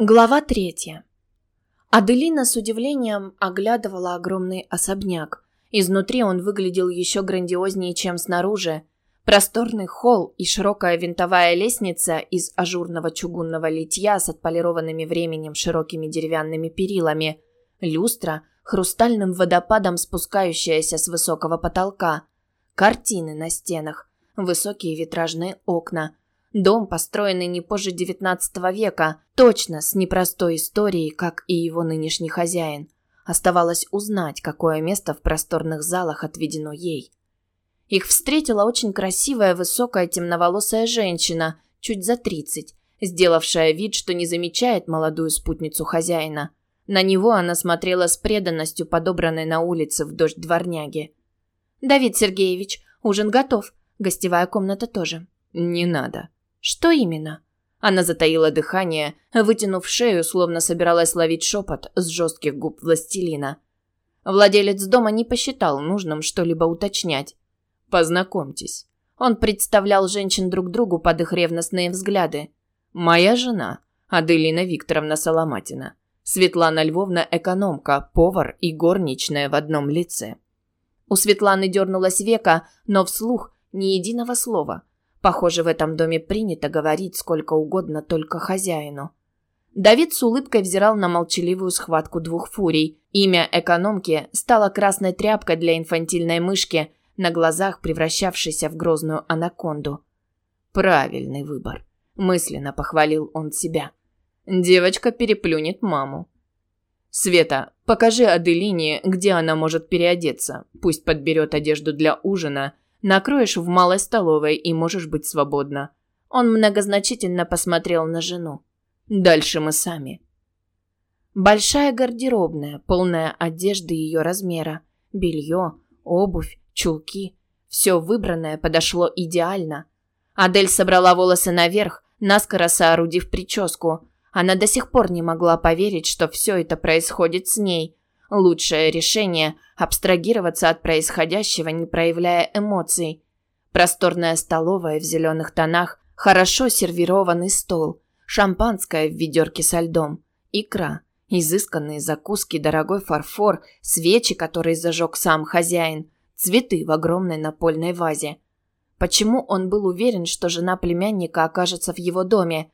Глава третья. Аделина с удивлением оглядывала огромный особняк. Изнутри он выглядел еще грандиознее, чем снаружи. Просторный холл и широкая винтовая лестница из ажурного чугунного литья с отполированными временем широкими деревянными перилами. Люстра, хрустальным водопадом спускающаяся с высокого потолка. Картины на стенах, высокие витражные окна – Дом, построенный не позже XIX века, точно с непростой историей, как и его нынешний хозяин. Оставалось узнать, какое место в просторных залах отведено ей. Их встретила очень красивая, высокая, темноволосая женщина, чуть за тридцать, сделавшая вид, что не замечает молодую спутницу хозяина. На него она смотрела с преданностью, подобранной на улице в дождь дворняги. «Давид Сергеевич, ужин готов. Гостевая комната тоже». «Не надо», «Что именно?» Она затаила дыхание, вытянув шею, словно собиралась ловить шепот с жестких губ властелина. Владелец дома не посчитал нужным что-либо уточнять. «Познакомьтесь». Он представлял женщин друг другу под их ревностные взгляды. «Моя жена, Аделина Викторовна Соломатина. Светлана Львовна – экономка, повар и горничная в одном лице». У Светланы дернулось века, но вслух ни единого слова – Похоже, в этом доме принято говорить сколько угодно только хозяину. Давид с улыбкой взирал на молчаливую схватку двух фурий. Имя экономки стало красной тряпкой для инфантильной мышки, на глазах превращавшейся в грозную анаконду. «Правильный выбор», – мысленно похвалил он себя. «Девочка переплюнет маму». «Света, покажи Аделине, где она может переодеться. Пусть подберет одежду для ужина – Накроешь в малой столовой и можешь быть свободна. Он многозначительно посмотрел на жену. Дальше мы сами. Большая гардеробная, полная одежды ее размера. Белье, обувь, чулки. Все выбранное подошло идеально. Адель собрала волосы наверх, наскоро соорудив прическу. Она до сих пор не могла поверить, что все это происходит с ней, Лучшее решение – абстрагироваться от происходящего, не проявляя эмоций. Просторная столовая в зеленых тонах, хорошо сервированный стол, шампанское в ведерке со льдом, икра, изысканные закуски, дорогой фарфор, свечи, которые зажег сам хозяин, цветы в огромной напольной вазе. Почему он был уверен, что жена племянника окажется в его доме?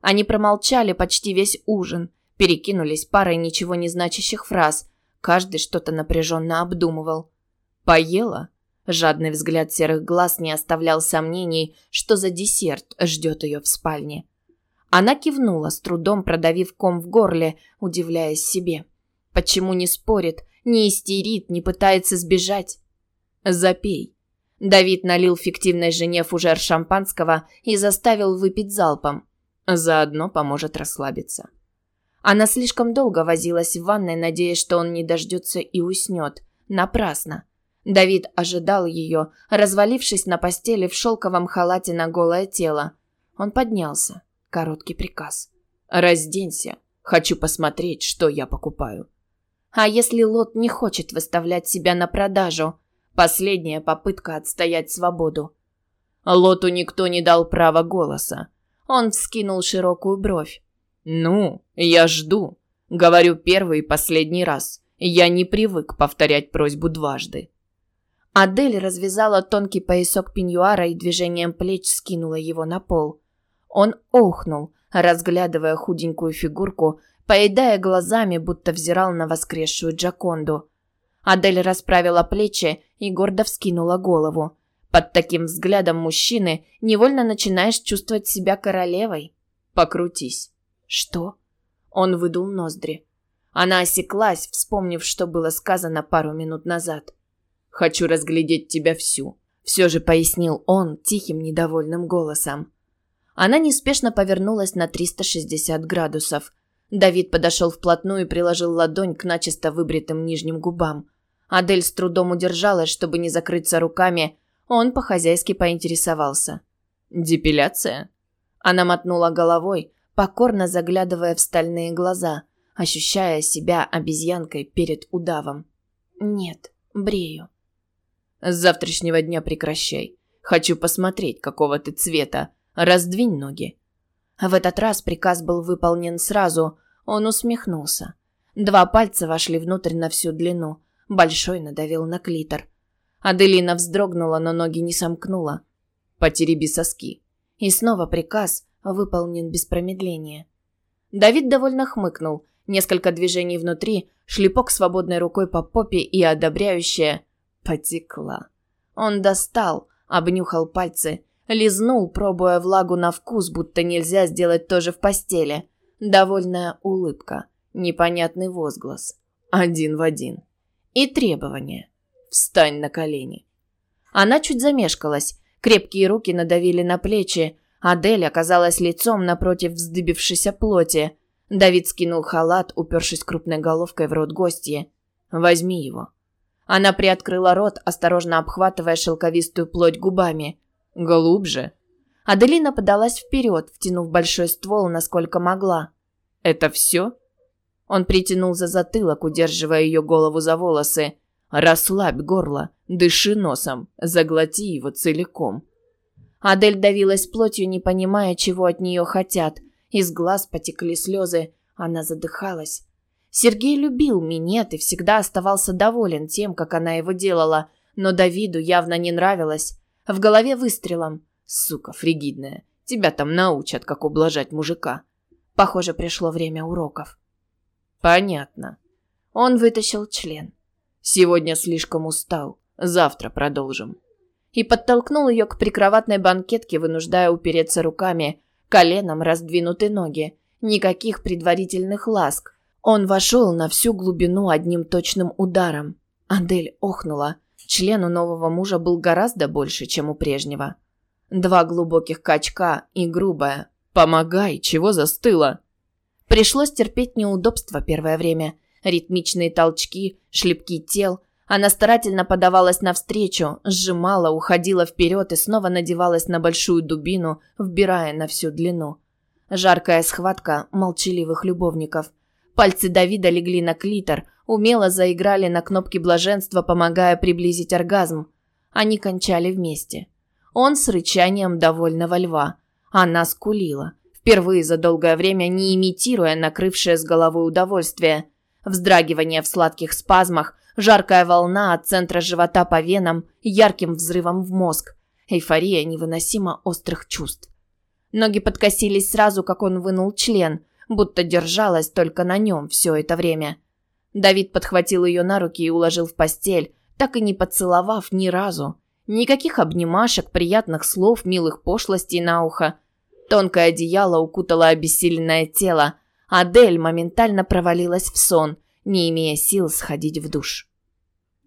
Они промолчали почти весь ужин, перекинулись парой ничего не значащих фраз – Каждый что-то напряженно обдумывал. «Поела?» Жадный взгляд серых глаз не оставлял сомнений, что за десерт ждет ее в спальне. Она кивнула, с трудом продавив ком в горле, удивляясь себе. Почему не спорит, не истерит, не пытается сбежать? «Запей». Давид налил фиктивной жене фужер шампанского и заставил выпить залпом. Заодно поможет расслабиться. Она слишком долго возилась в ванной, надеясь, что он не дождется и уснет. Напрасно. Давид ожидал ее, развалившись на постели в шелковом халате на голое тело. Он поднялся. Короткий приказ. «Разденься. Хочу посмотреть, что я покупаю». А если Лот не хочет выставлять себя на продажу? Последняя попытка отстоять свободу. Лоту никто не дал права голоса. Он вскинул широкую бровь. «Ну, я жду. Говорю первый и последний раз. Я не привык повторять просьбу дважды». Адель развязала тонкий поясок пеньюара и движением плеч скинула его на пол. Он охнул, разглядывая худенькую фигурку, поедая глазами, будто взирал на воскресшую Джаконду. Адель расправила плечи и гордо вскинула голову. Под таким взглядом мужчины невольно начинаешь чувствовать себя королевой. Покрутись. «Что?» Он выдул ноздри. Она осеклась, вспомнив, что было сказано пару минут назад. «Хочу разглядеть тебя всю», — все же пояснил он тихим недовольным голосом. Она неспешно повернулась на 360 градусов. Давид подошел вплотную и приложил ладонь к начисто выбритым нижним губам. Адель с трудом удержалась, чтобы не закрыться руками. Он по-хозяйски поинтересовался. «Депиляция?» Она мотнула головой, покорно заглядывая в стальные глаза, ощущая себя обезьянкой перед удавом. «Нет, брею». «С завтрашнего дня прекращай. Хочу посмотреть, какого ты цвета. Раздвинь ноги». В этот раз приказ был выполнен сразу. Он усмехнулся. Два пальца вошли внутрь на всю длину. Большой надавил на клитор. Аделина вздрогнула, но ноги не сомкнула. «Потереби соски». И снова приказ выполнен без промедления. Давид довольно хмыкнул. Несколько движений внутри, шлепок свободной рукой по попе и одобряющее «потекла». Он достал, обнюхал пальцы, лизнул, пробуя влагу на вкус, будто нельзя сделать то же в постели. Довольная улыбка, непонятный возглас. Один в один. И требование. «Встань на колени». Она чуть замешкалась, крепкие руки надавили на плечи, Адель оказалась лицом напротив вздыбившейся плоти. Давид скинул халат, упершись крупной головкой в рот гостья. «Возьми его». Она приоткрыла рот, осторожно обхватывая шелковистую плоть губами. «Глубже». Аделина подалась вперед, втянув большой ствол, насколько могла. «Это все?» Он притянул за затылок, удерживая ее голову за волосы. «Расслабь горло, дыши носом, заглоти его целиком». Адель давилась плотью, не понимая, чего от нее хотят. Из глаз потекли слезы. Она задыхалась. Сергей любил минет и всегда оставался доволен тем, как она его делала, но Давиду явно не нравилось. В голове выстрелом. «Сука фригидная, тебя там научат, как ублажать мужика». Похоже, пришло время уроков. «Понятно». Он вытащил член. «Сегодня слишком устал. Завтра продолжим» и подтолкнул ее к прикроватной банкетке, вынуждая упереться руками, коленом раздвинуты ноги. Никаких предварительных ласк. Он вошел на всю глубину одним точным ударом. Адель охнула. Член у нового мужа был гораздо больше, чем у прежнего. Два глубоких качка и грубая. «Помогай, чего застыла?» Пришлось терпеть неудобства первое время. Ритмичные толчки, шлепки тел – она старательно подавалась навстречу, сжимала, уходила вперед и снова надевалась на большую дубину, вбирая на всю длину. Жаркая схватка молчаливых любовников. Пальцы Давида легли на клитор, умело заиграли на кнопке блаженства, помогая приблизить оргазм. Они кончали вместе. Он с рычанием довольного льва. Она скулила, впервые за долгое время не имитируя накрывшее с головой удовольствие. Вздрагивание в сладких спазмах, Жаркая волна от центра живота по венам, ярким взрывом в мозг. Эйфория невыносимо острых чувств. Ноги подкосились сразу, как он вынул член, будто держалась только на нем все это время. Давид подхватил ее на руки и уложил в постель, так и не поцеловав ни разу. Никаких обнимашек, приятных слов, милых пошлостей на ухо. Тонкое одеяло укутало обессиленное тело. Адель моментально провалилась в сон, не имея сил сходить в душ.